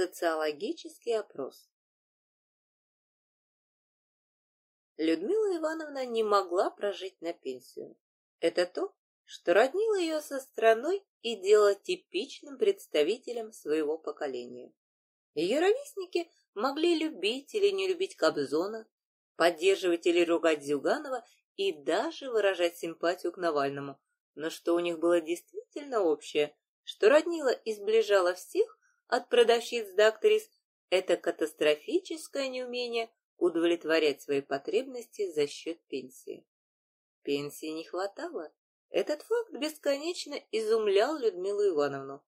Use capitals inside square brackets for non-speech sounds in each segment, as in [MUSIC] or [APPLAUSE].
Социологический опрос. Людмила Ивановна не могла прожить на пенсию. Это то, что роднило ее со страной и делало типичным представителем своего поколения. Ее ровесники могли любить или не любить Кобзона, поддерживать или ругать Зюганова и даже выражать симпатию к Навальному. Но что у них было действительно общее, что роднило и сближало всех от продавщиц до актрис, это катастрофическое неумение удовлетворять свои потребности за счет пенсии. Пенсии не хватало. Этот факт бесконечно изумлял Людмилу Ивановну.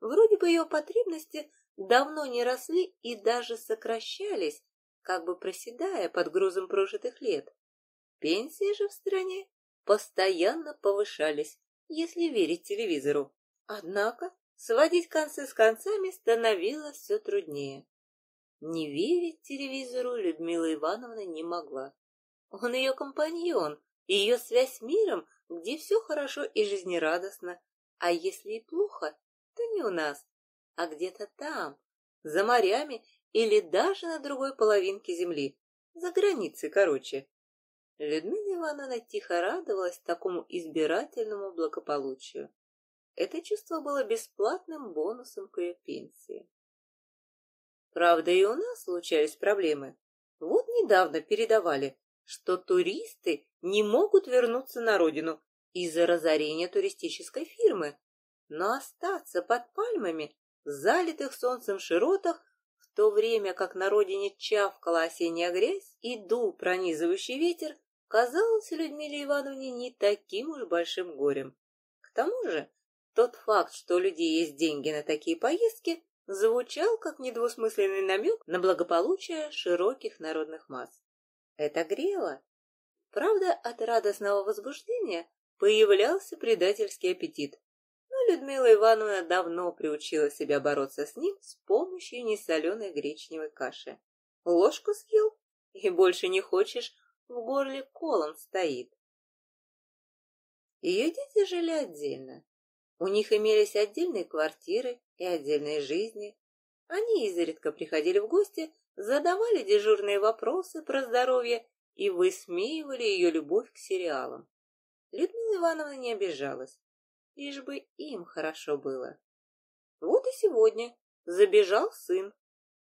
Вроде бы ее потребности давно не росли и даже сокращались, как бы проседая под грузом прожитых лет. Пенсии же в стране постоянно повышались, если верить телевизору. Однако сводить концы с концами становилось все труднее. Не верить телевизору Людмила Ивановна не могла. Он ее компаньон, и ее связь с миром, где все хорошо и жизнерадостно. А если и плохо, то не у нас, а где-то там, за морями или даже на другой половинке земли, за границей, короче. Людмила Ивановна тихо радовалась такому избирательному благополучию. Это чувство было бесплатным бонусом к ее пенсии. Правда, и у нас случались проблемы. Вот недавно передавали, что туристы не могут вернуться на родину из-за разорения туристической фирмы, но остаться под пальмами, залитых солнцем широтах, в то время как на родине чавкала осенняя грязь и дул пронизывающий ветер, казалось Людмиле Ивановне не таким уж большим горем. К тому же, тот факт, что у людей есть деньги на такие поездки, звучал как недвусмысленный намек на благополучие широких народных масс. Это грело. Правда, от радостного возбуждения появлялся предательский аппетит. Но Людмила Ивановна давно приучила себя бороться с ним с помощью несоленой гречневой каши. Ложку съел, и больше не хочешь, в горле колом стоит. Ее дети жили отдельно. У них имелись отдельные квартиры и отдельные жизни. Они изредка приходили в гости, задавали дежурные вопросы про здоровье и высмеивали ее любовь к сериалам. Людмила Ивановна не обижалась, лишь бы им хорошо было. Вот и сегодня забежал сын.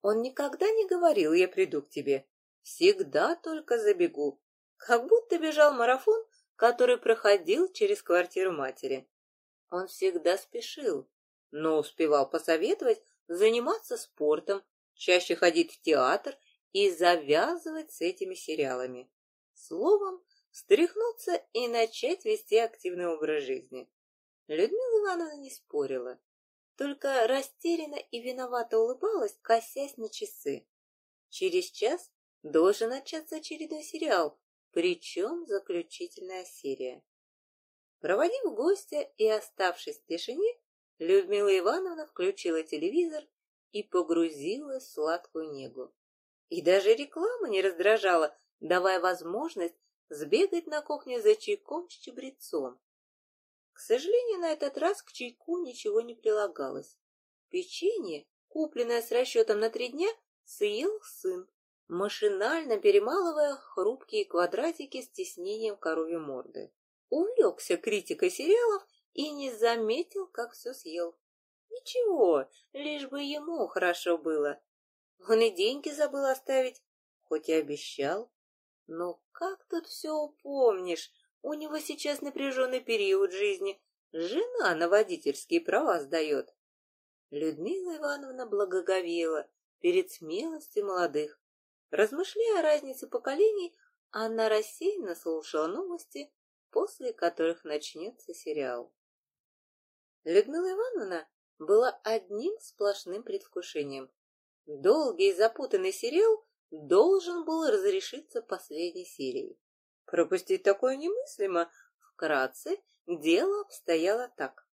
Он никогда не говорил «я приду к тебе», всегда только забегу, как будто бежал марафон, который проходил через квартиру матери. Он всегда спешил, но успевал посоветовать заниматься спортом, чаще ходить в театр и завязывать с этими сериалами. Словом, встряхнуться и начать вести активный образ жизни. Людмила Ивановна не спорила, только растерянно и виновато улыбалась, косясь на часы. Через час должен начаться очередной сериал, причем заключительная серия. Проводив гостя и оставшись в тишине, Людмила Ивановна включила телевизор и погрузилась в сладкую негу. И даже реклама не раздражала, давая возможность сбегать на кухню за чайком с чабрецом. К сожалению, на этот раз к чайку ничего не прилагалось. Печенье, купленное с расчетом на три дня, съел сын, машинально перемалывая хрупкие квадратики с тиснением коровьей морды увлекся критикой сериалов и не заметил, как все съел. Ничего, лишь бы ему хорошо было. Он и деньги забыл оставить, хоть и обещал. Но как тут все упомнишь? У него сейчас напряженный период жизни. Жена на водительские права сдает. Людмила Ивановна благоговела перед смелостью молодых. Размышляя о разнице поколений, она рассеянно слушала новости после которых начнется сериал. Людмила Ивановна была одним сплошным предвкушением. Долгий и запутанный сериал должен был разрешиться последней серией. Пропустить такое немыслимо. Вкратце, дело обстояло так.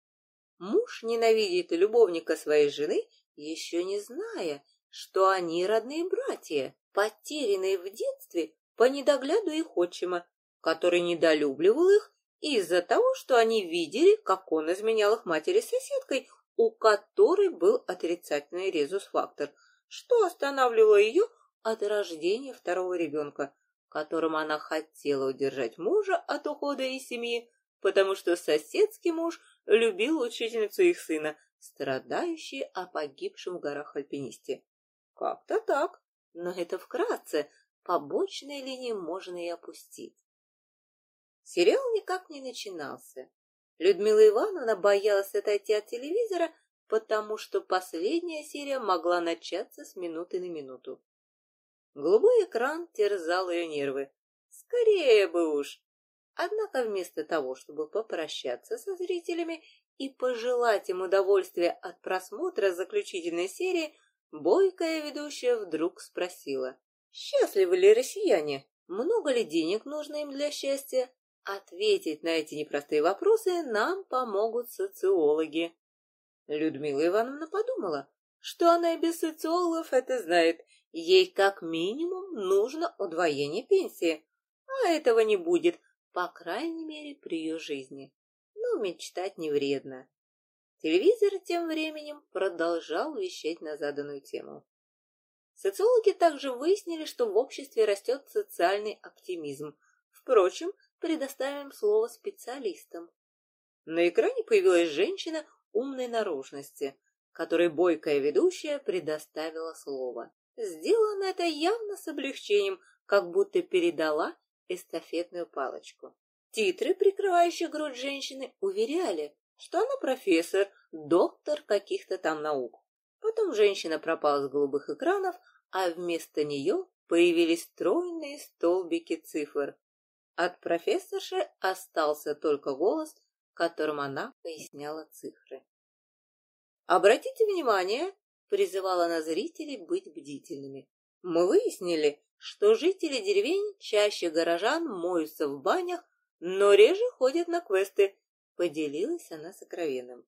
Муж ненавидит любовника своей жены, еще не зная, что они родные братья, потерянные в детстве по недогляду их отчима, который недолюбливал их из-за того, что они видели, как он изменял их матери соседкой, у которой был отрицательный резус-фактор, что останавливало ее от рождения второго ребенка, которым она хотела удержать мужа от ухода из семьи, потому что соседский муж любил учительницу их сына, страдающий о погибшем в горах альпинисте. Как-то так, но это вкратце, побочные линии можно и опустить. Сериал никак не начинался. Людмила Ивановна боялась отойти от телевизора, потому что последняя серия могла начаться с минуты на минуту. Голубой экран терзал ее нервы. Скорее бы уж! Однако вместо того, чтобы попрощаться со зрителями и пожелать им удовольствия от просмотра заключительной серии, бойкая ведущая вдруг спросила. «Счастливы ли россияне? Много ли денег нужно им для счастья? Ответить на эти непростые вопросы нам помогут социологи». Людмила Ивановна подумала, что она и без социологов это знает. Ей как минимум нужно удвоение пенсии, а этого не будет, по крайней мере, при ее жизни. Но мечтать не вредно. Телевизор тем временем продолжал вещать на заданную тему. Социологи также выяснили, что в обществе растет социальный оптимизм. Впрочем, предоставим слово специалистам. На экране появилась женщина умной наружности, которой бойкая ведущая предоставила слово. Сделано это явно с облегчением, как будто передала эстафетную палочку. Титры, прикрывающие грудь женщины, уверяли, что она профессор, доктор каких-то там наук. Потом женщина пропала с голубых экранов, а вместо нее появились стройные столбики цифр. От профессорши остался только голос, которым она поясняла цифры. «Обратите внимание!» — призывала она зрителей быть бдительными. «Мы выяснили, что жители деревень чаще горожан моются в банях, но реже ходят на квесты, поделилась она сокровенным.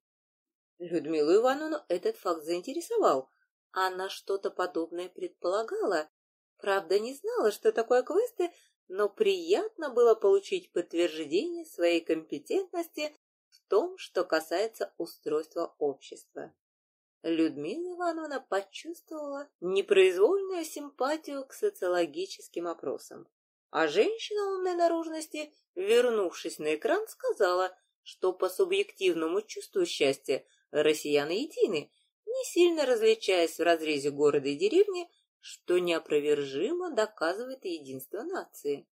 Людмилу Ивановну этот факт заинтересовал. Она что-то подобное предполагала. Правда, не знала, что такое квесты, но приятно было получить подтверждение своей компетентности в том, что касается устройства общества. Людмила Ивановна почувствовала непроизвольную симпатию к социологическим опросам. А женщина умной наружности, вернувшись на экран, сказала, что по субъективному чувству счастья россияне едины, не сильно различаясь в разрезе города и деревни, что неопровержимо доказывает единство нации.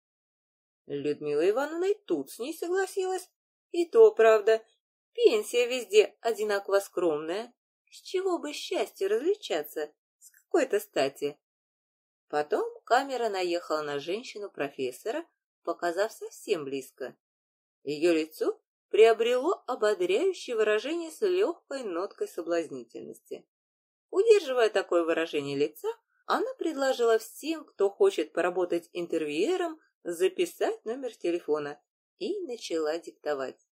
Людмила Ивановна и тут с ней согласилась. И то, правда, пенсия везде одинаково скромная, с чего бы счастью различаться? С какой-то стати? Потом камера наехала на женщину-профессора, показав совсем близко. Ее лицо приобрело ободряющее выражение с легкой ноткой соблазнительности. Удерживая такое выражение лица, она предложила всем, кто хочет поработать интервьюером, записать номер телефона и начала диктовать.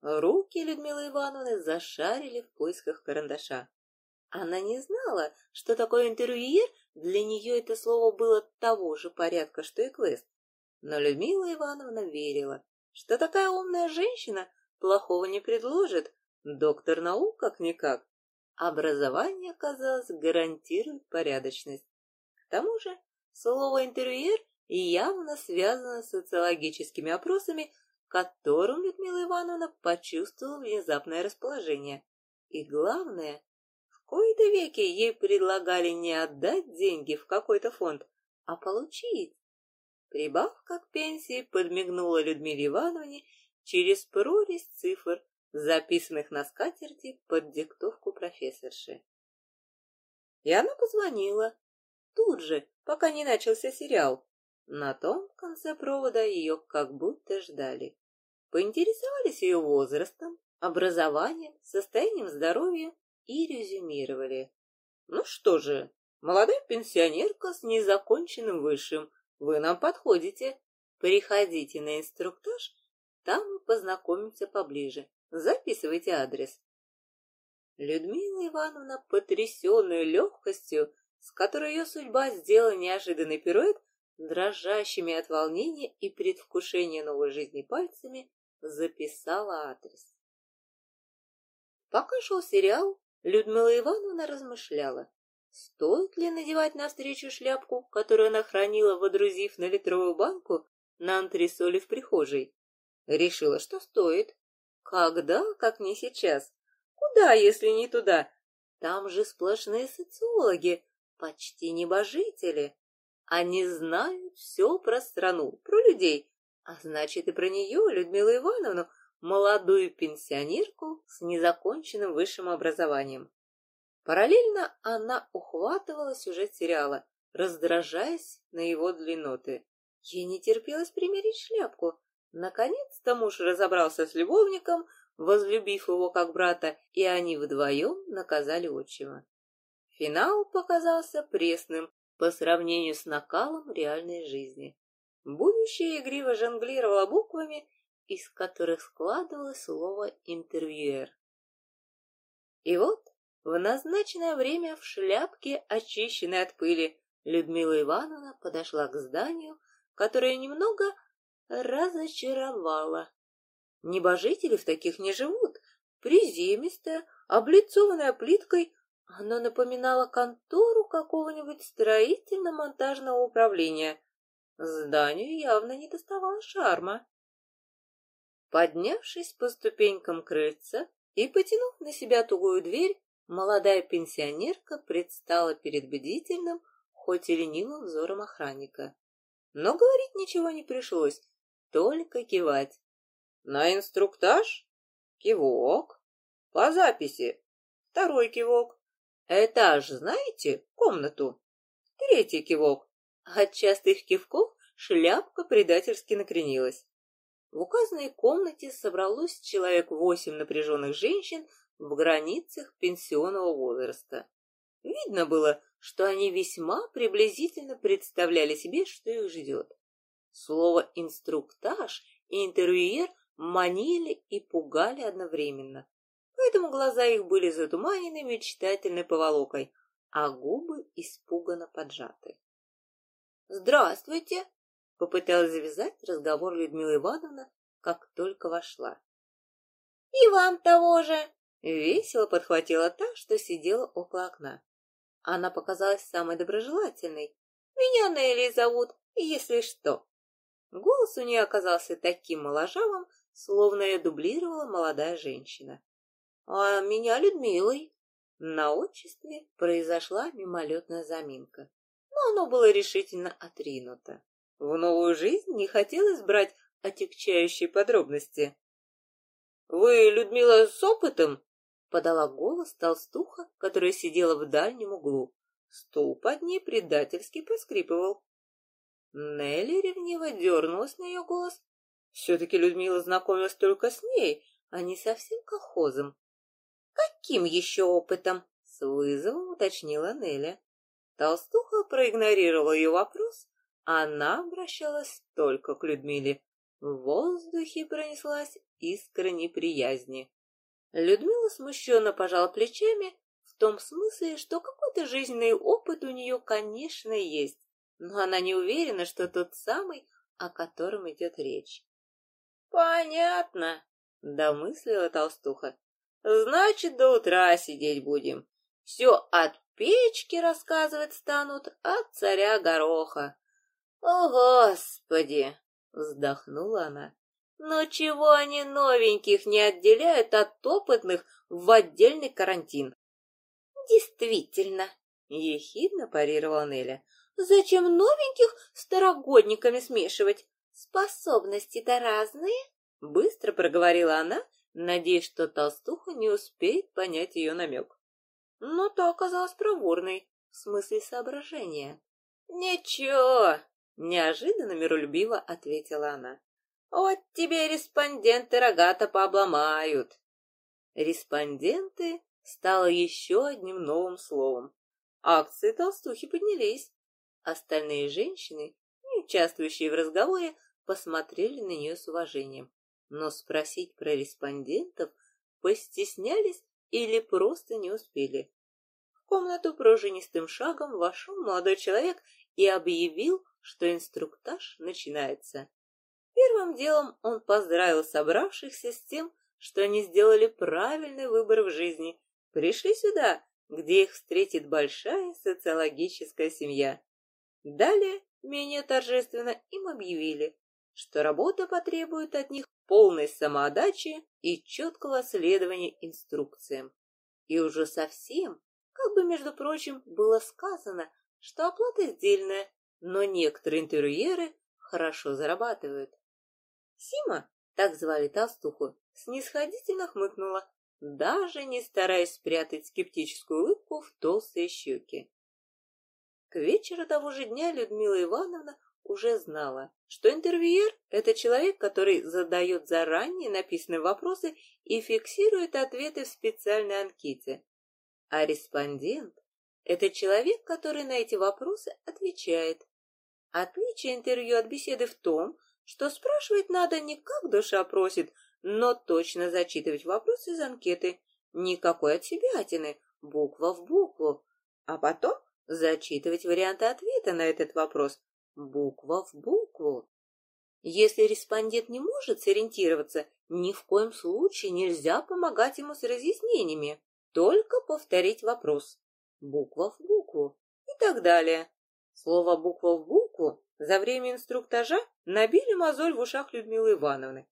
Руки Людмилы Ивановны зашарили в поисках карандаша. Она не знала, что такое интервьюер, для нее это слово было того же порядка, что и квест. Но Людмила Ивановна верила, что такая умная женщина плохого не предложит, доктор наук как-никак. Образование, казалось, гарантирует порядочность. К тому же слово «интервьюер» явно связано с социологическими опросами, которым Людмила Ивановна почувствовала внезапное расположение. И главное, в кои-то веки ей предлагали не отдать деньги в какой-то фонд, а получить. Прибавка к пенсии подмигнула Людмиле Ивановне через прорезь цифр, записанных на скатерти под диктовку профессорши. И она позвонила. Тут же, пока не начался сериал, на том конце провода ее как будто ждали. Поинтересовались ее возрастом, образованием, состоянием здоровья и резюмировали. Ну что же, молодая пенсионерка с незаконченным высшим, вы нам подходите. Приходите на инструктаж, там мы познакомимся поближе. Записывайте адрес. Людмила Ивановна, потрясенная легкостью, с которой ее судьба сделала неожиданный пируэт, дрожащими от волнения и предвкушения новой жизни пальцами, записала адрес. Пока шел сериал, Людмила Ивановна размышляла, стоит ли надевать навстречу шляпку, которую она хранила, водрузив на литровую банку на антресоле в прихожей. Решила, что стоит. Когда, как не сейчас? Куда, если не туда? Там же сплошные социологи, почти небожители. Они знают все про страну, про людей, а значит и про нее, Людмилу Ивановну, молодую пенсионерку с незаконченным высшим образованием. Параллельно она ухватывала сюжет сериала, раздражаясь на его длинноты. Ей не терпелось примерить шляпку. Наконец-то муж разобрался с любовником, возлюбив его как брата, и они вдвоем наказали отчима. Финал показался пресным по сравнению с накалом реальной жизни. Будущее игриво жонглировало буквами, из которых складывалось слово «интервьюер». И вот в назначенное время в шляпке, очищенной от пыли, Людмила Ивановна подошла к зданию, которое немного разочаровало. Небожители в таких не живут. Приземистое, облицованное плиткой, оно напоминало контору какого-нибудь строительно-монтажного управления. Зданию явно не доставало шарма. Поднявшись по ступенькам крыльца и потянув на себя тугую дверь, молодая пенсионерка предстала перед бдительным, хоть и ленивым взором охранника. Но говорить ничего не пришлось, только кивать. На инструктаж? Кивок. По записи. Второй кивок. Этаж знаете? Комнату. Третий кивок. От частых кивков шляпка предательски накренилась. В указанной комнате собралось человек восемь напряженных женщин в границах пенсионного возраста. Видно было, что они весьма приблизительно представляли себе, что их ждет. Слово «инструктаж» и «интервьюер» манили и пугали одновременно, поэтому глаза их были затуманены мечтательной поволокой, а губы испуганно поджаты. «Здравствуйте!» — попыталась завязать разговор Людмила Ивановна, как только вошла. «И вам того же!» — весело подхватила та, что сидела около окна. Она показалась самой доброжелательной. «Меня Нелли зовут, если что». Голос у нее оказался таким моложавым, словно ее дублировала молодая женщина. «А меня Людмилой». На отчестве произошла мимолетная заминка, но оно было решительно отринуто. В новую жизнь не хотелось брать отягчающие подробности. «Вы, Людмила, с опытом?» — подала голос толстуха, которая сидела в дальнем углу. Стул под ней предательски поскрипывал. Нелли ревниво дернулась на ее голос. Все-таки Людмила знакомилась только с ней, а не со всем колхозом. «Каким еще опытом?» — с вызовом уточнила Нелли. Толстуха проигнорировала ее вопрос. Она обращалась только к Людмиле. В воздухе пронеслась искра неприязни. Людмила смущенно пожала плечами в том смысле, что какой-то жизненный опыт у нее, конечно, есть, но она не уверена, что тот самый, о котором идет речь. «Понятно», — домыслила толстуха. «Значит, до утра сидеть будем. Все от печки рассказывать станут, от царя гороха». «О, Господи!» — вздохнула она. Но чего они новеньких не отделяют от опытных в отдельный карантин? Действительно, ехидно парировала Неля. Зачем новеньких старогодниками смешивать? Способности-то разные. Быстро проговорила она, надеясь, что толстуха не успеет понять ее намек. Но то оказалось проворной, в смысле соображения. «Ничего!» — неожиданно миролюбиво ответила она. Вот тебе респонденты рогата пообломают. Респонденты стало еще одним новым словом. Акции толстухи поднялись. Остальные женщины, не участвующие в разговоре, посмотрели на нее с уважением. Но спросить про респондентов постеснялись или просто не успели. В комнату пружинистым шагом вошел молодой человек и объявил, что инструктаж начинается. Первым делом он поздравил собравшихся с тем, что они сделали правильный выбор в жизни, пришли сюда, где их встретит большая социологическая семья. Далее, менее торжественно, им объявили, что работа потребует от них полной самоотдачи и четкого следования инструкциям. И уже совсем, как бы, между прочим, было сказано, что оплата сдельная, но некоторые интерьеры хорошо зарабатывают. Сима, так звали толстуху, снисходительно хмыкнула, даже не стараясь спрятать скептическую улыбку в толстые щеки. К вечеру того же дня Людмила Ивановна уже знала, что интервьюер – это человек, который задает заранее написанные вопросы и фиксирует ответы в специальной анкете. А респондент – это человек, который на эти вопросы отвечает. Отличие интервью от беседы в том, что спрашивать надо не как душа просит, но точно зачитывать вопросы из анкеты. Никакой от себятины, буква в букву. А потом зачитывать варианты ответа на этот вопрос, буква в букву. Если респондент не может сориентироваться, ни в коем случае нельзя помогать ему с разъяснениями, только повторить вопрос, буква в букву и так далее. Слово «буква в букву» за время инструктажа набили мозоль в ушах Людмилы Ивановны,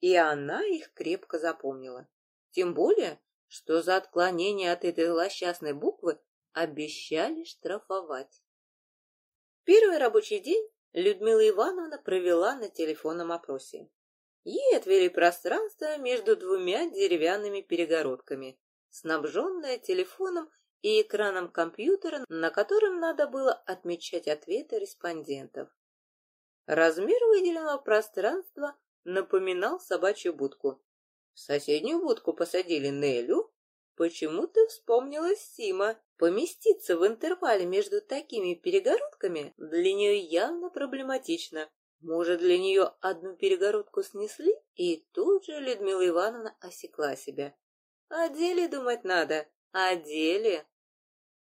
и она их крепко запомнила. Тем более, что за отклонение от этой злосчастной буквы обещали штрафовать. Первый рабочий день Людмила Ивановна провела на телефонном опросе. Ей отвели пространство между двумя деревянными перегородками, снабженное телефоном и экраном компьютера, на котором надо было отмечать ответы респондентов. Размер выделенного пространства напоминал собачью будку. В соседнюю будку посадили Нелю. Почему-то вспомнилась Сима. Поместиться в интервале между такими перегородками для нее явно проблематично. Может, для нее одну перегородку снесли? И тут же Людмила Ивановна осекла себя. О деле думать надо, о деле.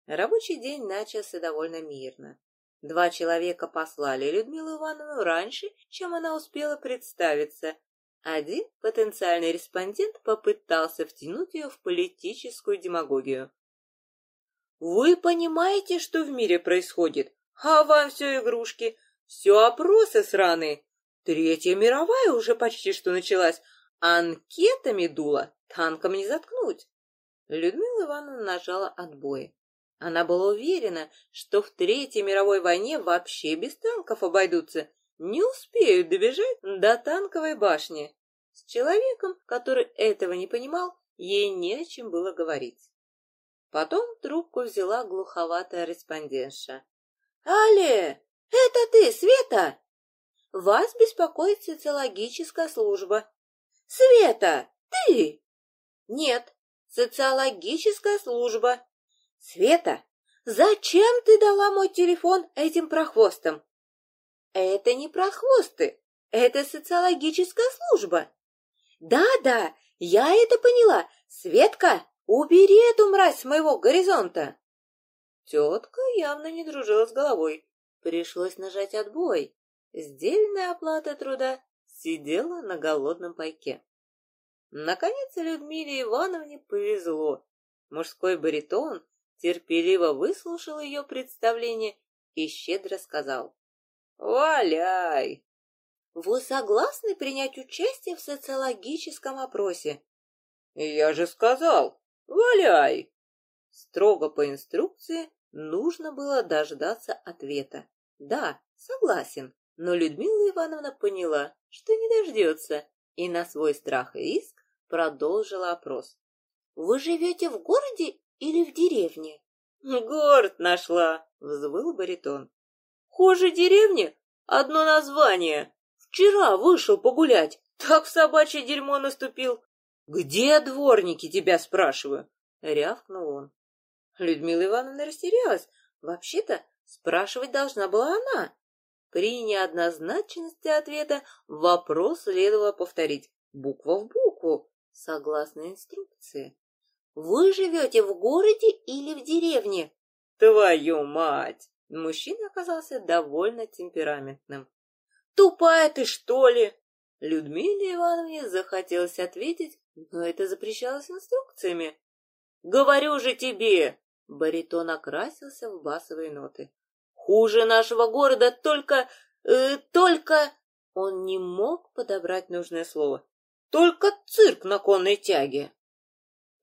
Рабочий день начался довольно мирно. Два человека послали Людмилу Ивановну раньше, чем она успела представиться. Один потенциальный респондент попытался втянуть ее в политическую демагогию. «Вы понимаете, что в мире происходит? А вам все игрушки, все опросы сраные. Третья мировая уже почти что началась, анкетами дуло, танком не заткнуть». Людмила Ивановна нажала отбой. Она была уверена, что в Третьей мировой войне вообще без танков обойдутся, не успеют добежать до танковой башни. С человеком, который этого не понимал, ей не о чем было говорить. Потом трубку взяла глуховатая респондентша. «Але, это ты, Света?» «Вас беспокоит социологическая служба». «Света, ты?» «Нет, социологическая служба». «Света, зачем ты дала мой телефон этим прохвостам?» «Это не прохвосты, это социологическая служба». «Да-да, я это поняла. Светка, убери эту мразь с моего горизонта!» Тетка явно не дружила с головой. Пришлось нажать отбой. Сдельная оплата труда сидела на голодном пайке. Наконец Людмиле Ивановне повезло. Мужской баритон терпеливо выслушал ее представление и щедро сказал «Валяй!» «Вы согласны принять участие в социологическом опросе?» «Я же сказал, валяй!» Строго по инструкции нужно было дождаться ответа. «Да, согласен», но Людмила Ивановна поняла, что не дождется, и на свой страх и риск продолжила опрос. «Вы живете в городе или в деревне? Город нашла, взвыл баритон. Хуже деревни одно название. Вчера вышел погулять, так в собачье дерьмо наступил. Где дворники, тебя спрашиваю? Рявкнул он. Людмила Ивановна растерялась. Вообще-то спрашивать должна была она. При неоднозначности ответа вопрос следовало повторить буква в букву, согласно инструкции. Вы живете в городе или в деревне? Твою мать! Мужчина оказался довольно темпераментным. Тупая ты, что ли? Людмиле Ивановне захотелось ответить, но это запрещалось инструкциями. «Говорю же тебе!» Баритон окрасился в басовые ноты. «Хуже нашего города только... Э, только...» Он не мог подобрать нужное слово. «Только цирк на конной тяге!»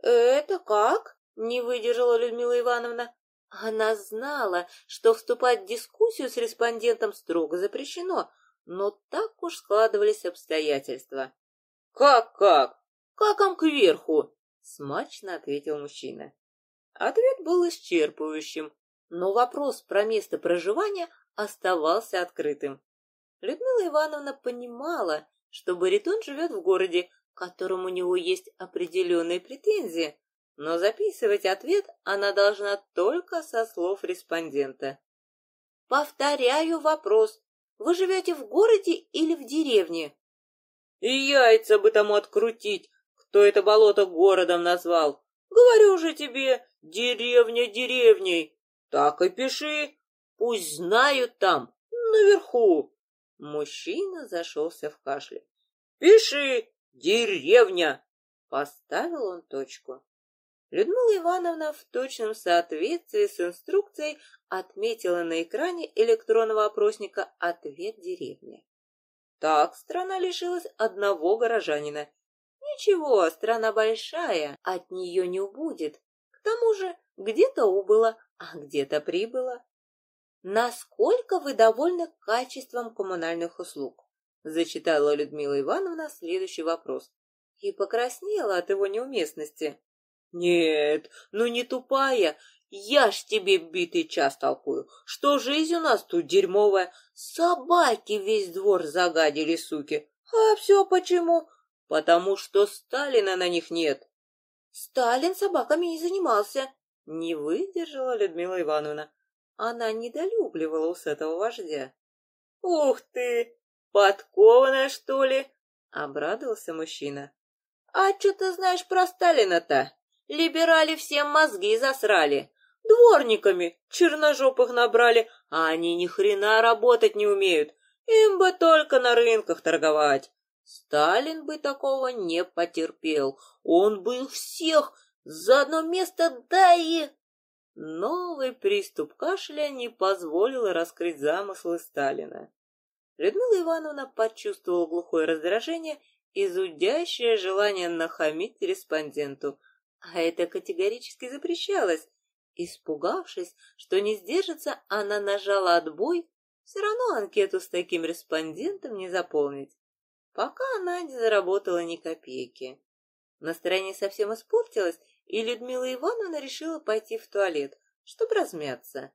«Это как?» — не выдержала Людмила Ивановна. Она знала, что вступать в дискуссию с респондентом строго запрещено, но так уж складывались обстоятельства. «Как-как? Каком кверху?» — смачно ответил мужчина. Ответ был исчерпывающим, но вопрос про место проживания оставался открытым. Людмила Ивановна понимала, что баритон живет в городе, к которому у него есть определенные претензии, но записывать ответ она должна только со слов респондента. «Повторяю вопрос. Вы живете в городе или в деревне?» «И яйца бы тому открутить, кто это болото городом назвал. Говорю же тебе, деревня деревней. Так и пиши. Пусть знают там, наверху». Мужчина зашелся в кашле. «Пиши, деревня!» Поставил он точку. Людмила Ивановна в точном соответствии с инструкцией отметила на экране электронного опросника ответ деревни. Так страна лишилась одного горожанина. Ничего, страна большая, от нее не убудет. К тому же где-то убыло, а где-то прибыло. Насколько вы довольны качеством коммунальных услуг? Зачитала Людмила Ивановна следующий вопрос и покраснела от его неуместности. Нет, ну не тупая. Я ж тебе битый час толкую, что жизнь у нас тут дерьмовая. Собаки весь двор загадили, суки. А все почему? Потому что Сталина на них нет. Сталин собаками не занимался. Не выдержала Людмила Ивановна. Она недолюбливала у этого вождя. Ух ты! Подкованная, что ли? Обрадовался мужчина. А что ты знаешь про Сталина-то? Либерали всем мозги засрали. Дворниками черножопых набрали, а они ни хрена работать не умеют. Им бы только на рынках торговать. Сталин бы такого не потерпел. Он бы их всех за одно место да и... Новый приступ кашля не позволил раскрыть замыслы Сталина. Людмила Ивановна почувствовала глухое раздражение и зудящее желание нахамить респонденту, а это категорически запрещалось. Испугавшись, что не сдержится, она нажала отбой, все равно анкету с таким респондентом не заполнить. Пока она не заработала ни копейки. Настроение совсем испортилось, и Людмила Ивановна решила пойти в туалет, чтобы размяться.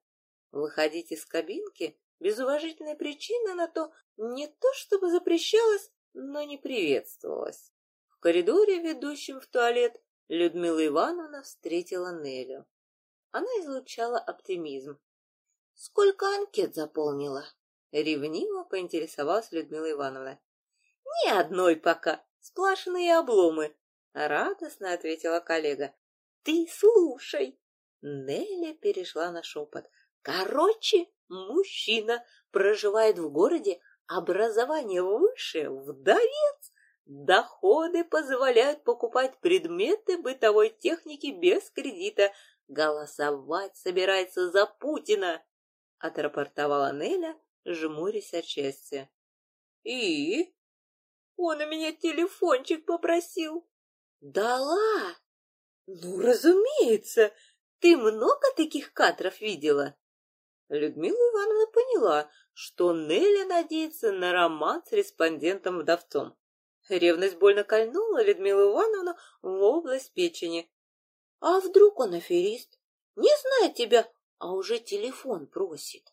Выходить из кабинки без уважительной причины на то не то чтобы запрещалось, но не приветствовалось. В коридоре, ведущем в туалет, Людмила Ивановна встретила Нелю. Она излучала оптимизм. «Сколько анкет заполнила?» Ревниво поинтересовалась Людмила Ивановна. «Ни одной пока, сплошные обломы», — радостно ответила коллега. «Ты слушай!» Неля перешла на шепот. «Короче, мужчина проживает в городе, образование выше, вдовец, доходы позволяют покупать предметы бытовой техники без кредита, голосовать собирается за Путина, отрапортовала Неля, жмурясь от счастья. И? Он у меня телефончик попросил. Дала? Ну, разумеется. Ты много таких кадров видела? Людмила Ивановна поняла, что Нелли надеется на роман с респондентом-вдовцом. Ревность больно кольнула Людмилу Ивановну в область печени. А вдруг он аферист? Не знает тебя, а уже телефон просит.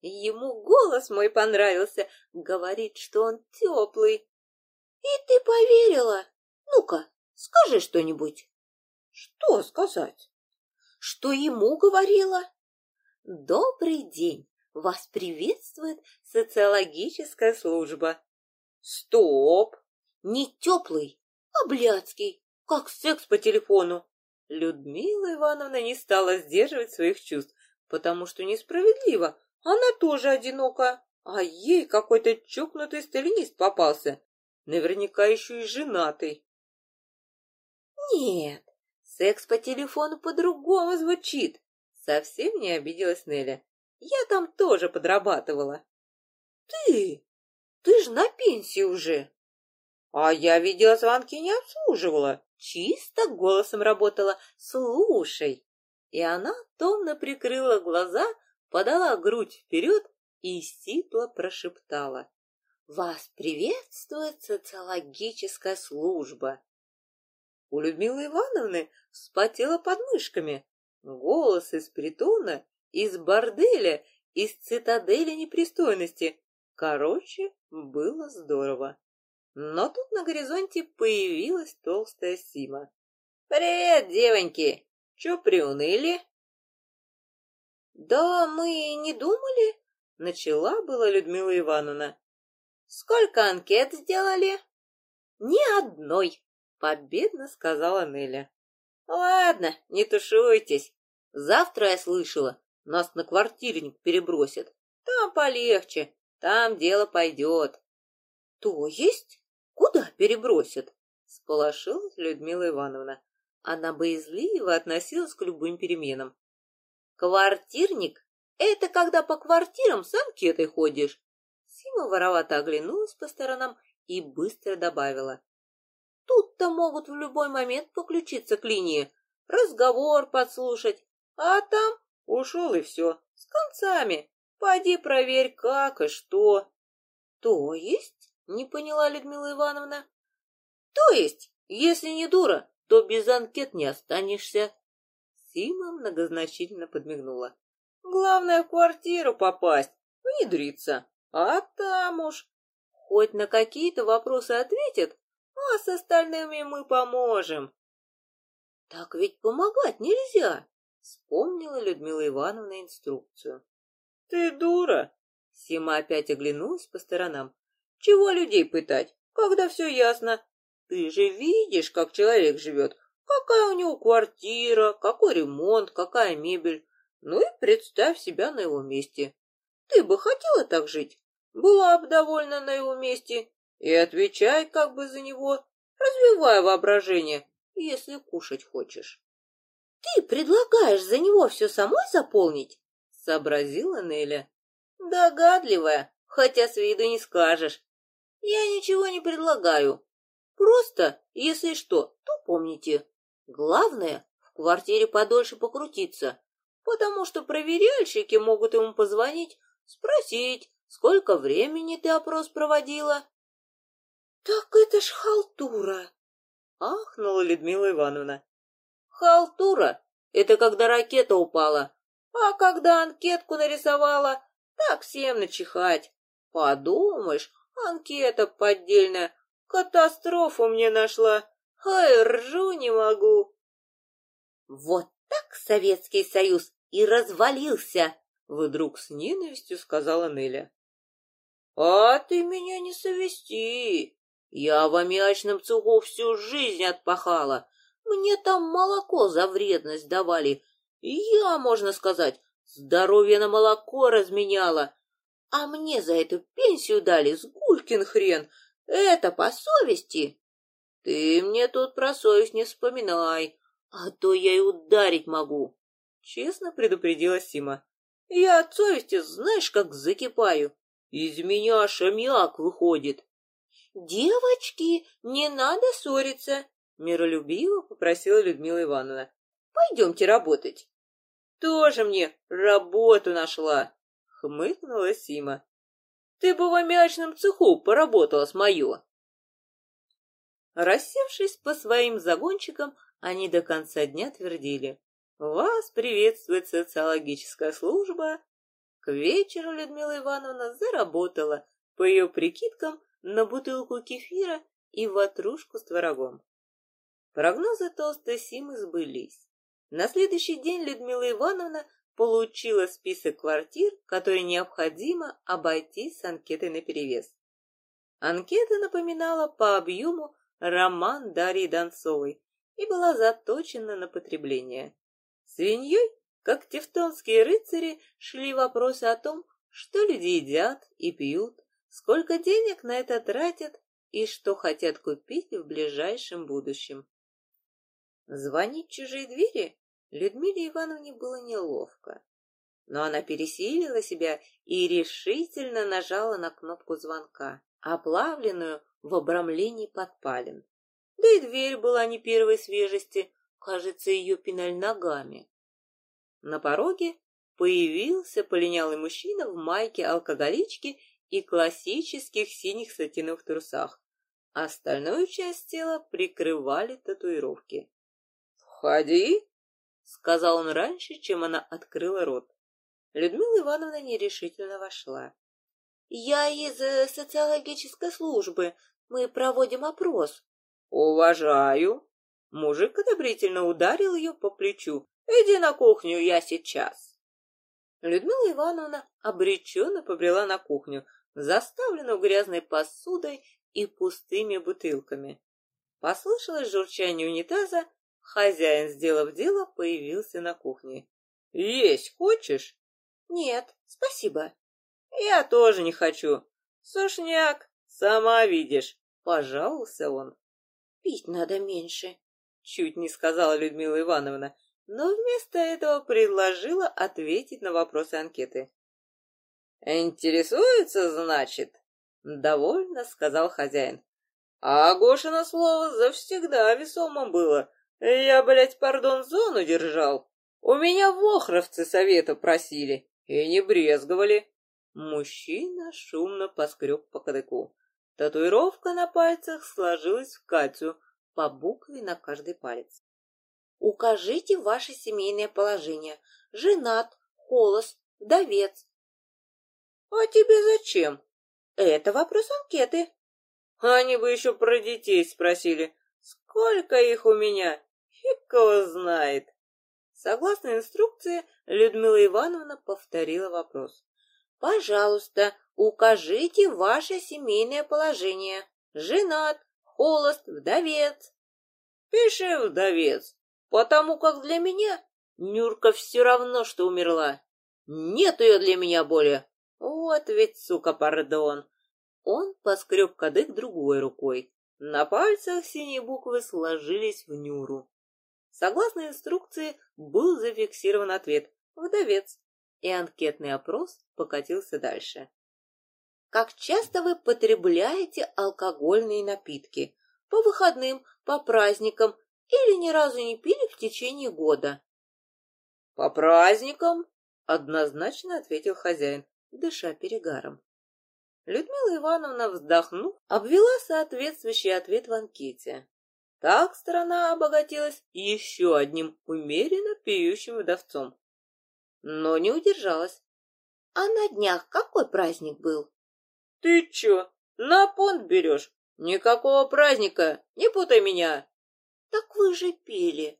Ему голос мой понравился, говорит, что он теплый. И ты поверила? Ну-ка, скажи что-нибудь. Что сказать? Что ему говорила? Добрый день! Вас приветствует социологическая служба. Стоп! Не теплый, а блядский, как секс по телефону. Людмила Ивановна не стала сдерживать своих чувств, потому что несправедливо, она тоже одинока. А ей какой-то чокнутый сталинист попался. Наверняка еще и женатый. Нет, секс по телефону по-другому звучит. Совсем не обиделась Неля. Я там тоже подрабатывала. Ты? Ты ж на пенсии уже. А я видеозвонки не обслуживала. Чисто голосом работала. Слушай. И она томно прикрыла глаза, подала грудь вперед и сипло прошептала. «Вас приветствует социологическая служба!» У Людмилы Ивановны вспотела подмышками. Голос из притона, из борделя, из цитадели непристойности. Короче, было здорово. Но тут на горизонте появилась толстая Сима. «Привет, девоньки! Чё приуныли?» «Да мы не думали», — начала была Людмила Ивановна. «Сколько анкет сделали?» «Ни одной», — победно сказала Неля. «Ладно, не тушуйтесь. Завтра я слышала, нас на квартирник перебросят. Там полегче, там дело пойдет». «То есть? Куда перебросят?» — сполошилась Людмила Ивановна. Она боязливо относилась к любым переменам. «Квартирник — это когда по квартирам с анкетой ходишь». Сима воровато оглянулась по сторонам и быстро добавила. «Тут-то могут в любой момент подключиться к линии, разговор подслушать, а там ушел и все, с концами. Пойди проверь, как и что». «То есть?» — не поняла Людмила Ивановна. «То есть, если не дура, то без анкет не останешься. Сима многозначительно подмигнула. Главное в квартиру попасть, внедриться, а там уж хоть на какие-то вопросы ответят, а с остальными мы поможем. Так ведь помогать нельзя, вспомнила Людмила Ивановна инструкцию. Ты дура! Сима опять оглянулась по сторонам. Чего людей пытать, когда все ясно? Ты же видишь, как человек живет, какая у него квартира, какой ремонт, какая мебель. Ну и представь себя на его месте. Ты бы хотела так жить? Была бы довольна на его месте. И отвечай как бы за него, развивая воображение, если кушать хочешь. Ты предлагаешь за него все самой заполнить? Сообразила Неля. Догадливая, хотя с виду не скажешь. Я ничего не предлагаю. Просто, если что, то помните, главное в квартире подольше покрутиться, потому что проверяльщики могут ему позвонить, спросить, сколько времени ты опрос проводила. — Так это ж халтура! — ахнула Людмила Ивановна. — Халтура — это когда ракета упала, а когда анкетку нарисовала, так всем начихать. Подумаешь, анкета поддельная, Катастрофу мне нашла. Ай, ржу не могу. Вот так Советский Союз и развалился, вдруг с ненавистью сказала Неля. А ты меня не совести. Я в аммиачном цеху всю жизнь отпахала. Мне там молоко за вредность давали. Я, можно сказать, здоровье на молоко разменяла. А мне за эту пенсию дали с гулькин хрен, это по совести? Ты мне тут про совесть не вспоминай, а то я и ударить могу. Честно предупредила Сима. Я от совести знаешь, как закипаю. Из меня шамьяк выходит. Девочки, не надо ссориться, миролюбиво попросила Людмила Ивановна. Пойдемте работать. Тоже мне работу нашла, хмыкнула Сима. Ты бы в аммиачном цеху поработала с мое. Рассевшись по своим загончикам, они до конца дня твердили. Вас приветствует социологическая служба. К вечеру Людмила Ивановна заработала, по ее прикидкам, на бутылку кефира и ватрушку с творогом. Прогнозы толстой Симы сбылись. На следующий день Людмила Ивановна получила список квартир, которые необходимо обойти с анкетой наперевес. Анкета напоминала по объему роман Дарьи Донцовой и была заточена на потребление. Свиньей, как тевтонские рыцари, шли вопросы о том, что люди едят и пьют, сколько денег на это тратят и что хотят купить в ближайшем будущем. Звонить в чужие двери Людмиле Ивановне было неловко, но она пересилила себя и решительно нажала на кнопку звонка, оплавленную в обрамлении подпалин. Да и дверь была не первой свежести, кажется, ее пинали ногами. На пороге появился полинялый мужчина в майке алкоголички и классических синих сатиновых трусах. Остальную часть тела прикрывали татуировки. «Входи!» — сказал он раньше, чем она открыла рот. Людмила Ивановна нерешительно вошла. «Я из э, социологической службы. Мы проводим опрос». «Уважаю». Мужик одобрительно ударил ее по плечу. «Иди на кухню, я сейчас». Людмила Ивановна обреченно побрела на кухню, заставленную грязной посудой и пустыми бутылками. Послышалось журчание унитаза, хозяин, сделав дело, появился на кухне. «Есть хочешь?» «Нет, спасибо». «Я тоже не хочу. Сушняк, сама видишь», — пожаловался он. «Пить надо меньше», — чуть не сказала Людмила Ивановна, но вместо этого предложила ответить на вопросы анкеты. «Интересуется, значит?» — довольно сказал хозяин. «А Гошина слово завсегда весомо было. Я, блядь, пардон, зону держал. У меня вохровцы совета просили и не брезговали». Мужчина шумно поскреб по кадыку. Татуировка на пальцах сложилась в Катю по букве на каждый палец. «Укажите ваше семейное положение. Женат, холост, вдовец, «А тебе зачем?» «Это вопрос анкеты». «Они бы еще про детей спросили. Сколько их у меня? [LAUGHS] Фиг его знает». Согласно инструкции, Людмила Ивановна повторила вопрос. «Пожалуйста, укажите ваше семейное положение. Женат, холост, вдовец». «Пиши вдовец, потому как для меня Нюрка все равно, что умерла. Нет ее для меня более. Вот ведь, сука, пардон. Он поскреб кадык другой рукой. На пальцах синие буквы сложились в нюру. Согласно инструкции, был зафиксирован ответ «Вдовец», и анкетный опрос покатился дальше. Как часто вы потребляете алкогольные напитки? По выходным, по праздникам или ни разу не пили в течение года? По праздникам, однозначно ответил хозяин дыша перегаром. Людмила Ивановна, вздохнув, обвела соответствующий ответ в анкете. Так страна обогатилась еще одним умеренно пьющим вдовцом. Но не удержалась. А на днях какой праздник был? Ты че, на понт берешь? Никакого праздника, не путай меня. Так вы же пили.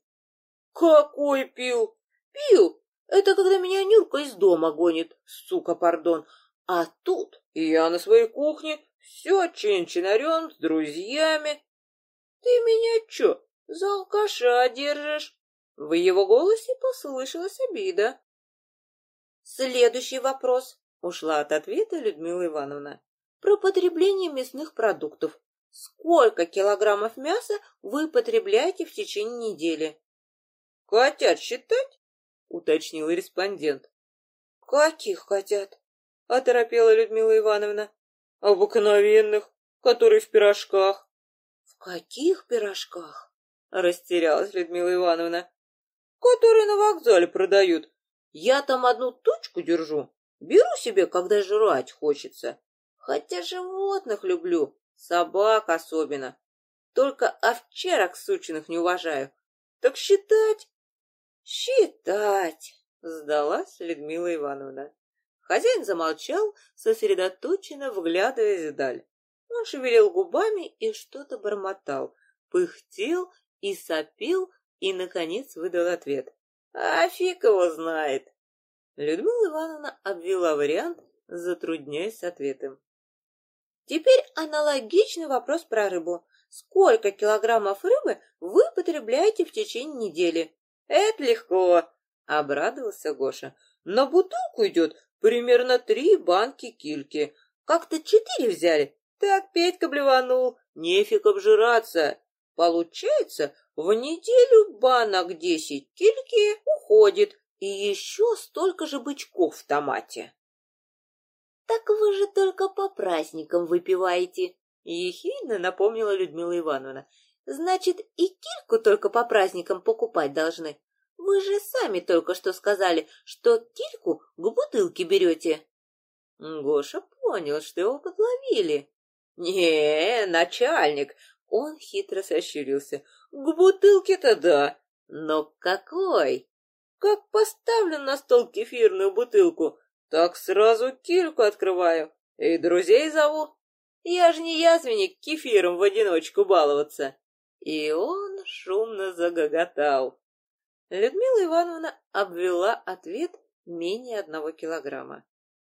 Какой пил? Пил, это когда меня Нюрка из дома гонит, сука, пардон. А тут я на своей кухне все чин-чинарем с друзьями. Ты меня чё, за алкаша держишь? В его голосе послышалась обида. Следующий вопрос. Ушла от ответа Людмила Ивановна. Про потребление мясных продуктов. Сколько килограммов мяса вы потребляете в течение недели? Котят считать? уточнил респондент. Каких хотят? оторопела Людмила Ивановна. Обыкновенных, которые в пирожках. Каких пирожках? растерялась Людмила Ивановна. Которые на вокзале продают. Я там одну точку держу. Беру себе, когда жрать хочется. Хотя животных люблю, собак особенно. Только овчарок сученных не уважаю. Так считать «Считать!» — сдалась Людмила Ивановна. Хозяин замолчал, сосредоточенно вглядываясь вдаль. Он шевелил губами и что-то бормотал, пыхтел и сопел, и, наконец, выдал ответ. «А фиг его знает!» Людмила Ивановна обвела вариант, затрудняясь ответом. Теперь аналогичный вопрос про рыбу. Сколько килограммов рыбы вы потребляете в течение недели? Это легко, обрадовался Гоша. На бутылку идет примерно три банки кильки. Как-то четыре взяли. Так Петька блеванул, нефиг обжираться. Получается, в неделю банок десять кильки уходит, и еще столько же бычков в томате. «Так вы же только по праздникам выпиваете», — ехидно напомнила Людмила Ивановна. «Значит, и кильку только по праздникам покупать должны. Вы же сами только что сказали, что кильку к бутылке берете». Гоша понял, что его подловили. «Не, начальник!» Он хитро сощурился. «К бутылке-то да, но какой? Как поставлю на стол кефирную бутылку, так сразу кильку открываю и друзей зову. Я же не язвенник кефиром в одиночку баловаться». И он шумно загоготал. Людмила Ивановна обвела ответ менее одного килограмма.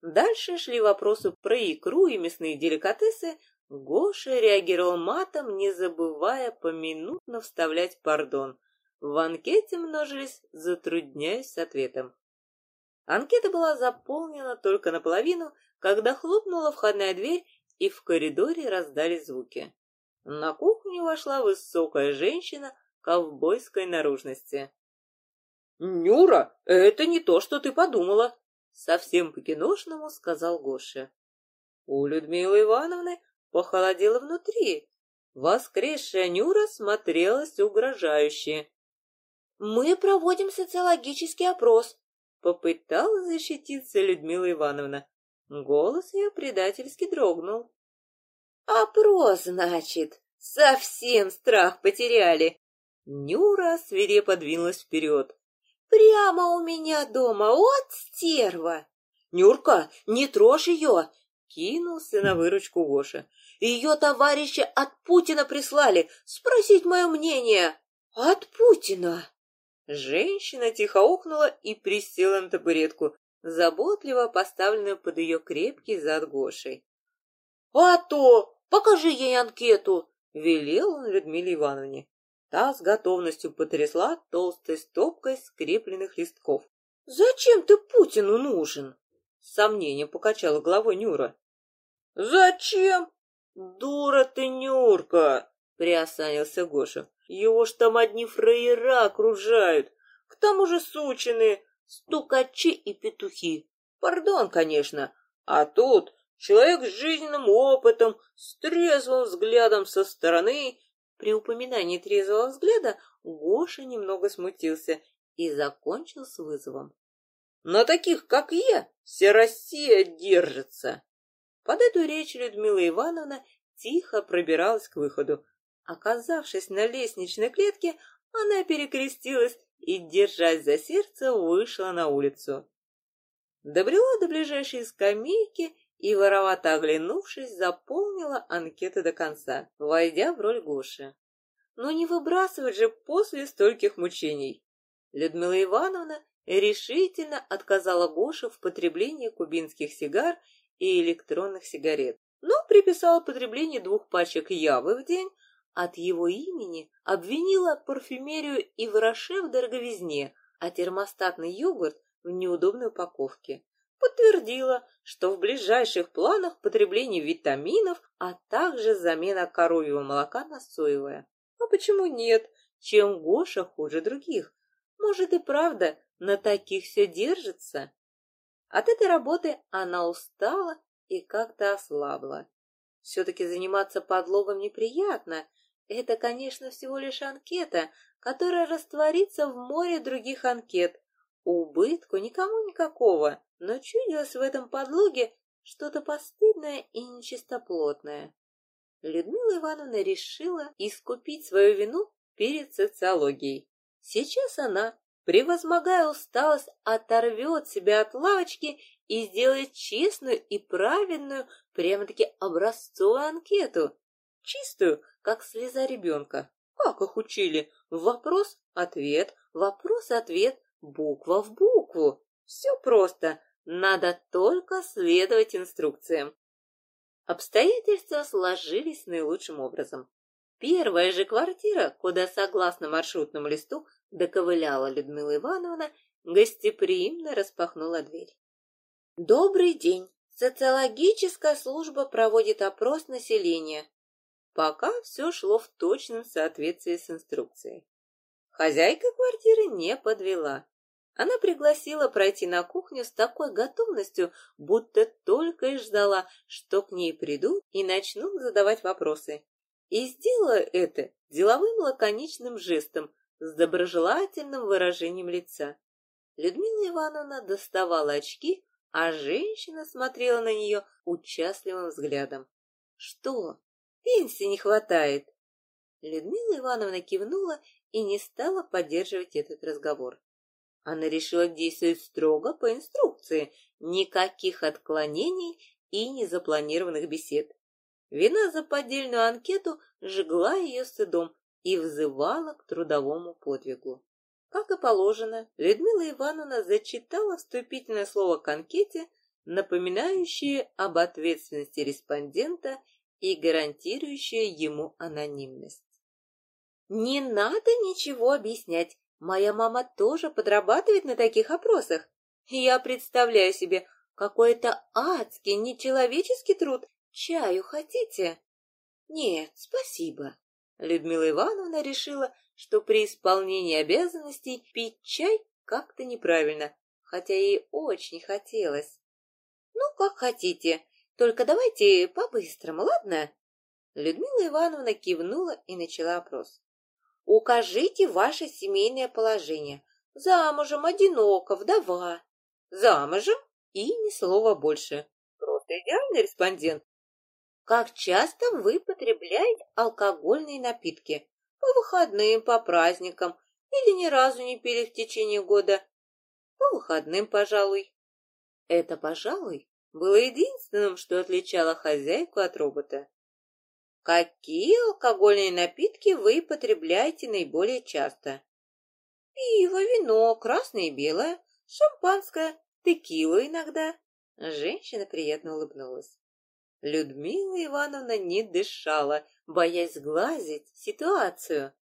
Дальше шли вопросы про икру и мясные деликатесы. Гоша реагировал матом, не забывая поминутно вставлять пардон. В анкете множились, затрудняясь с ответом. Анкета была заполнена только наполовину, когда хлопнула входная дверь, и в коридоре раздались звуки. На кухню вошла высокая женщина ковбойской наружности. «Нюра, это не то, что ты подумала!» Совсем по-киношному сказал Гоша. У Людмилы Ивановны похолодело внутри. Воскресшая Нюра смотрелась угрожающе. «Мы проводим социологический опрос», — попыталась защититься Людмила Ивановна. Голос ее предательски дрогнул. «Опрос, значит, совсем страх потеряли». Нюра свирепо двинулась вперед. Прямо у меня дома, вот стерва! Нюрка, не трожь ее! Кинулся на выручку Гоша. Ее товарищи от Путина прислали спросить мое мнение. От Путина! Женщина тихо ухнула и присела на табуретку, заботливо поставленную под ее крепкий зад Гошей. — А то! Покажи ей анкету! — велел он Людмиле Ивановне. Та с готовностью потрясла толстой стопкой скрепленных листков. «Зачем ты Путину нужен?» С сомнением покачала головой Нюра. «Зачем? Дура ты, Нюрка!» Приосанился Гоша. «Его ж там одни фраера окружают. К тому же сучины, стукачи и петухи. Пардон, конечно. А тут человек с жизненным опытом, с трезвым взглядом со стороны при упоминании трезвого взгляда Гоша немного смутился и закончил с вызовом. «На таких, как я, вся Россия держится!» Под эту речь Людмила Ивановна тихо пробиралась к выходу. Оказавшись на лестничной клетке, она перекрестилась и, держась за сердце, вышла на улицу. Добрела до ближайшей скамейки и, воровато оглянувшись, заполнила анкету до конца, войдя в роль Гоши. Но не выбрасывать же после стольких мучений. Людмила Ивановна решительно отказала Гоше в потреблении кубинских сигар и электронных сигарет, но приписала потребление двух пачек явы в день, от его имени обвинила парфюмерию и вороши в дороговизне, а термостатный йогурт в неудобной упаковке подтвердила, что в ближайших планах потребление витаминов, а также замена коровьего молока на соевое. А почему нет? Чем Гоша хуже других? Может и правда, на таких все держится? От этой работы она устала и как-то ослабла. Все-таки заниматься подлогом неприятно. Это, конечно, всего лишь анкета, которая растворится в море других анкет. Убытку никому никакого но чудилось в этом подлоге что-то постыдное и нечистоплотное. Людмила Ивановна решила искупить свою вину перед социологией. Сейчас она, превозмогая усталость, оторвет себя от лавочки и сделает честную и правильную, прямо-таки образцовую анкету. Чистую, как слеза ребенка. Как их учили? Вопрос-ответ, вопрос-ответ, буква в букву. Все просто, надо только следовать инструкциям. Обстоятельства сложились наилучшим образом. Первая же квартира, куда, согласно маршрутному листу, доковыляла Людмила Ивановна, гостеприимно распахнула дверь. Добрый день. Социологическая служба проводит опрос населения. Пока все шло в точном соответствии с инструкцией. Хозяйка квартиры не подвела. Она пригласила пройти на кухню с такой готовностью, будто только и ждала, что к ней придут и начнут задавать вопросы. И сделала это деловым лаконичным жестом с доброжелательным выражением лица. Людмила Ивановна доставала очки, а женщина смотрела на нее участливым взглядом. «Что? Пенсии не хватает?» Людмила Ивановна кивнула и не стала поддерживать этот разговор. Она решила действовать строго по инструкции, никаких отклонений и незапланированных бесед. Вина за поддельную анкету жгла ее стыдом и взывала к трудовому подвигу. Как и положено, Людмила Ивановна зачитала вступительное слово к анкете, напоминающее об ответственности респондента и гарантирующее ему анонимность. «Не надо ничего объяснять. Моя мама тоже подрабатывает на таких опросах. Я представляю себе, какой-то адский, нечеловеческий труд. Чаю хотите? Нет, спасибо. Людмила Ивановна решила, что при исполнении обязанностей пить чай как-то неправильно, хотя ей очень хотелось. Ну, как хотите, только давайте по-быстрому, ладно? Людмила Ивановна кивнула и начала опрос. Укажите ваше семейное положение. Замужем, одиноко, вдова. Замужем и ни слова больше. Просто идеальный респондент. Как часто вы потребляете алкогольные напитки? По выходным, по праздникам или ни разу не пили в течение года? По выходным, пожалуй. Это, пожалуй, было единственным, что отличало хозяйку от робота. Какие алкогольные напитки вы потребляете наиболее часто? Пиво, вино, красное и белое, шампанское, текилу иногда. Женщина приятно улыбнулась. Людмила Ивановна не дышала, боясь сглазить ситуацию.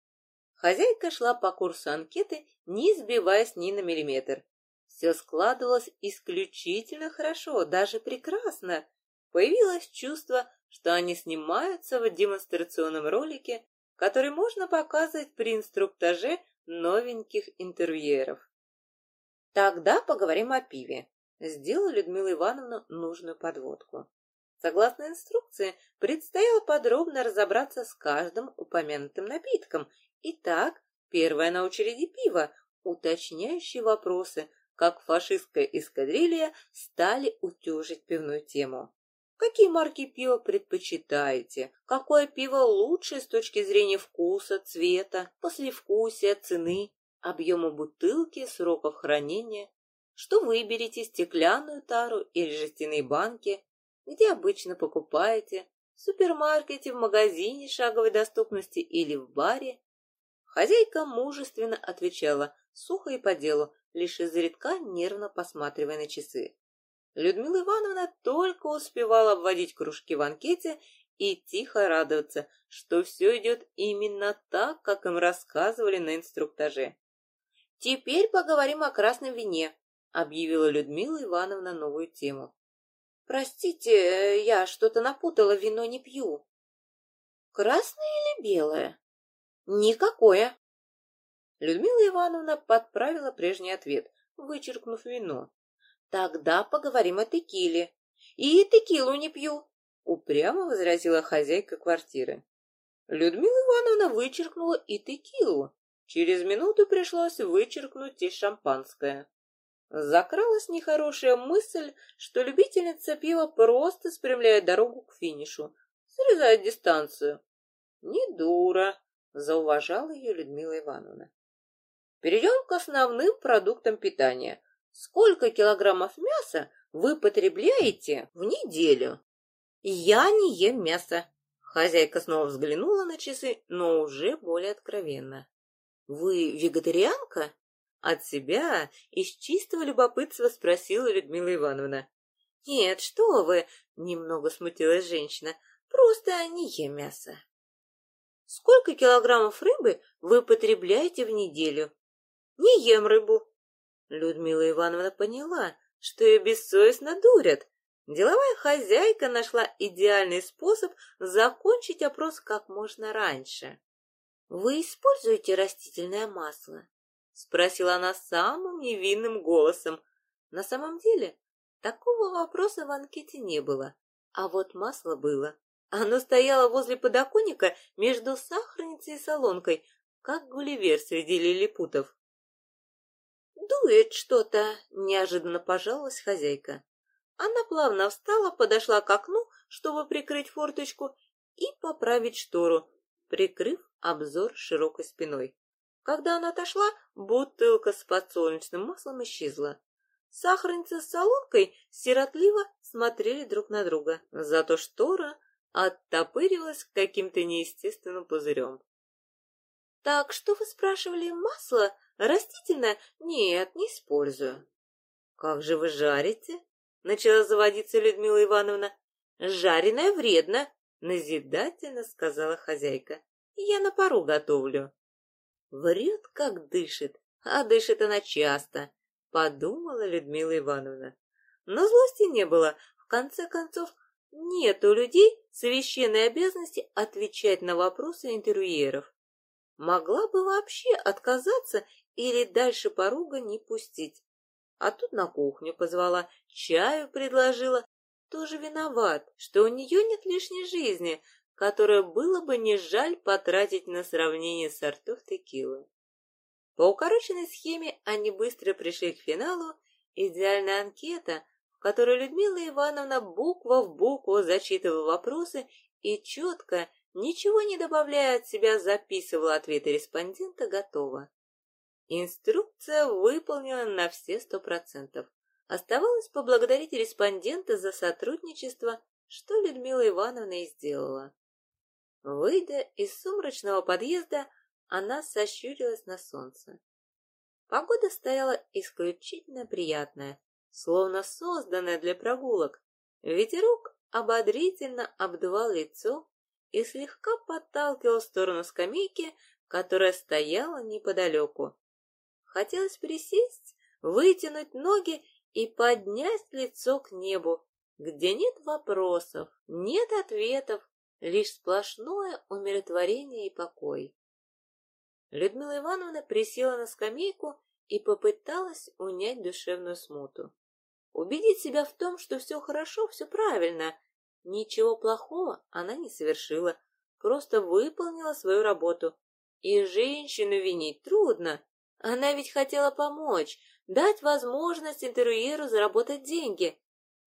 Хозяйка шла по курсу анкеты, не сбиваясь ни на миллиметр. Все складывалось исключительно хорошо, даже прекрасно. Появилось чувство, что они снимаются в демонстрационном ролике, который можно показывать при инструктаже новеньких интервьюеров. Тогда поговорим о пиве. Сделала Людмила Ивановна нужную подводку. Согласно инструкции, предстояло подробно разобраться с каждым упомянутым напитком. Итак, первое на очереди пиво, уточняющие вопросы, как фашистская эскадрилья стали утюжить пивную тему. Какие марки пива предпочитаете? Какое пиво лучше с точки зрения вкуса, цвета, послевкусия, цены, объема бутылки, сроков хранения? Что выберете, стеклянную тару или жестяные банки? Где обычно покупаете? В супермаркете, в магазине шаговой доступности или в баре? Хозяйка мужественно отвечала, сухо и по делу, лишь изредка нервно посматривая на часы. Людмила Ивановна только успевала обводить кружки в анкете и тихо радоваться, что все идет именно так, как им рассказывали на инструктаже. «Теперь поговорим о красном вине», — объявила Людмила Ивановна новую тему. «Простите, я что-то напутала, вино не пью». «Красное или белое?» «Никакое». Людмила Ивановна подправила прежний ответ, вычеркнув вино. Тогда поговорим о текиле. И текилу не пью, упрямо возразила хозяйка квартиры. Людмила Ивановна вычеркнула и текилу. Через минуту пришлось вычеркнуть и шампанское. Закралась нехорошая мысль, что любительница пива просто спрямляет дорогу к финишу, срезает дистанцию. Не дура, зауважала ее Людмила Ивановна. Перейдем к основным продуктам питания. Сколько килограммов мяса вы потребляете в неделю? Я не ем мясо. Хозяйка снова взглянула на часы, но уже более откровенно. Вы вегетарианка? От себя из чистого любопытства спросила Людмила Ивановна. Нет, что вы, немного смутилась женщина. Просто не ем мясо. Сколько килограммов рыбы вы потребляете в неделю? Не ем рыбу, Людмила Ивановна поняла, что ее бессовестно дурят. Деловая хозяйка нашла идеальный способ закончить опрос как можно раньше. «Вы используете растительное масло?» — спросила она самым невинным голосом. На самом деле, такого вопроса в анкете не было, а вот масло было. Оно стояло возле подоконника между сахарницей и солонкой, как Гулливер среди лилипутов. «Дует что-то!» — неожиданно пожаловалась хозяйка. Она плавно встала, подошла к окну, чтобы прикрыть форточку и поправить штору, прикрыв обзор широкой спиной. Когда она отошла, бутылка с подсолнечным маслом исчезла. Сахарница с солонкой сиротливо смотрели друг на друга, зато штора оттопыривалась каким-то неестественным пузырем. «Так, что вы спрашивали, масло? Растительное? Нет, не использую». «Как же вы жарите?» — начала заводиться Людмила Ивановна. «Жареное вредно», — назидательно сказала хозяйка. «Я на пару готовлю». Врет, как дышит, а дышит она часто, подумала Людмила Ивановна. Но злости не было. В конце концов, нет у людей священной обязанности отвечать на вопросы интервьюеров. Могла бы вообще отказаться или дальше поруга не пустить. А тут на кухню позвала, чаю предложила. Тоже виноват, что у нее нет лишней жизни, которое было бы не жаль потратить на сравнение сортов текилы. По укороченной схеме они быстро пришли к финалу. Идеальная анкета, в которой Людмила Ивановна буква в букву зачитывала вопросы и четко, ничего не добавляя от себя, записывала ответы респондента, готова. Инструкция выполнена на все сто процентов. Оставалось поблагодарить респондента за сотрудничество, что Людмила Ивановна и сделала. Выйдя из сумрачного подъезда, она сощурилась на солнце. Погода стояла исключительно приятная, словно созданная для прогулок. Ветерок ободрительно обдувал лицо и слегка подталкивал в сторону скамейки, которая стояла неподалеку. Хотелось присесть, вытянуть ноги и поднять лицо к небу, где нет вопросов, нет ответов, лишь сплошное умиротворение и покой. Людмила Ивановна присела на скамейку и попыталась унять душевную смуту. Убедить себя в том, что все хорошо, все правильно. Ничего плохого она не совершила, просто выполнила свою работу. И женщину винить трудно. Она ведь хотела помочь, дать возможность интервьюеру заработать деньги.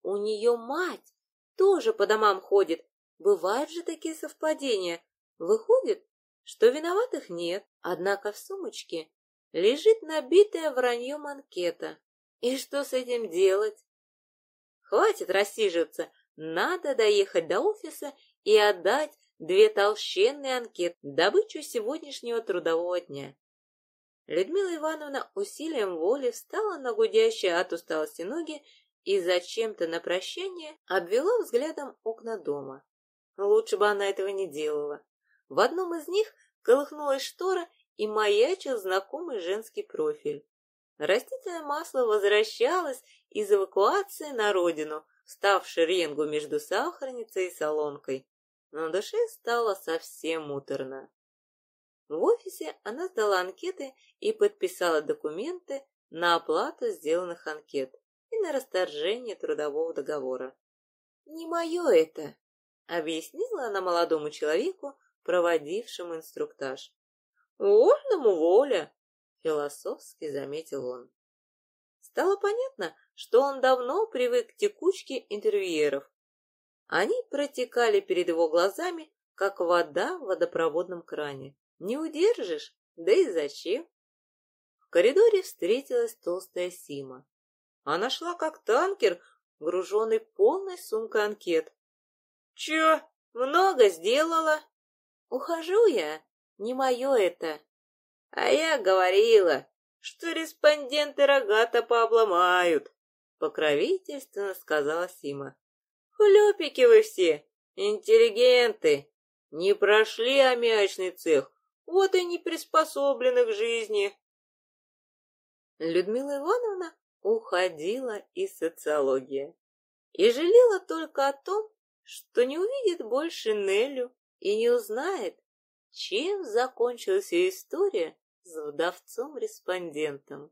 У нее мать тоже по домам ходит, Бывают же такие совпадения. Выходит, что виноватых нет, однако в сумочке лежит набитая враньем анкета. И что с этим делать? Хватит рассиживаться, надо доехать до офиса и отдать две толщенные анкеты, добычу сегодняшнего трудового дня. Людмила Ивановна усилием воли встала на гудящие от усталости ноги и зачем-то на прощание обвела взглядом окна дома. Лучше бы она этого не делала. В одном из них колыхнулась штора и маячил знакомый женский профиль. Растительное масло возвращалось из эвакуации на родину, став шеренгу между сахарницей и солонкой. Но душе стало совсем муторно. В офисе она сдала анкеты и подписала документы на оплату сделанных анкет и на расторжение трудового договора. «Не мое это!» Объяснила она молодому человеку, проводившему инструктаж. «Вольному воля!» — философски заметил он. Стало понятно, что он давно привык к текучке интервьюеров. Они протекали перед его глазами, как вода в водопроводном кране. Не удержишь, да и зачем? В коридоре встретилась толстая Сима. Она шла как танкер, груженный полной сумкой анкет. Че, много сделала? Ухожу я, не мое это. А я говорила, что респонденты рогата пообломают, покровительственно сказала Сима. Хлюпики вы все, интеллигенты, не прошли аммиачный цех, вот и не приспособлены к жизни. Людмила Ивановна уходила и социология. И жалела только о том, что не увидит больше Нелю и не узнает, чем закончилась ее история с вдовцом-респондентом.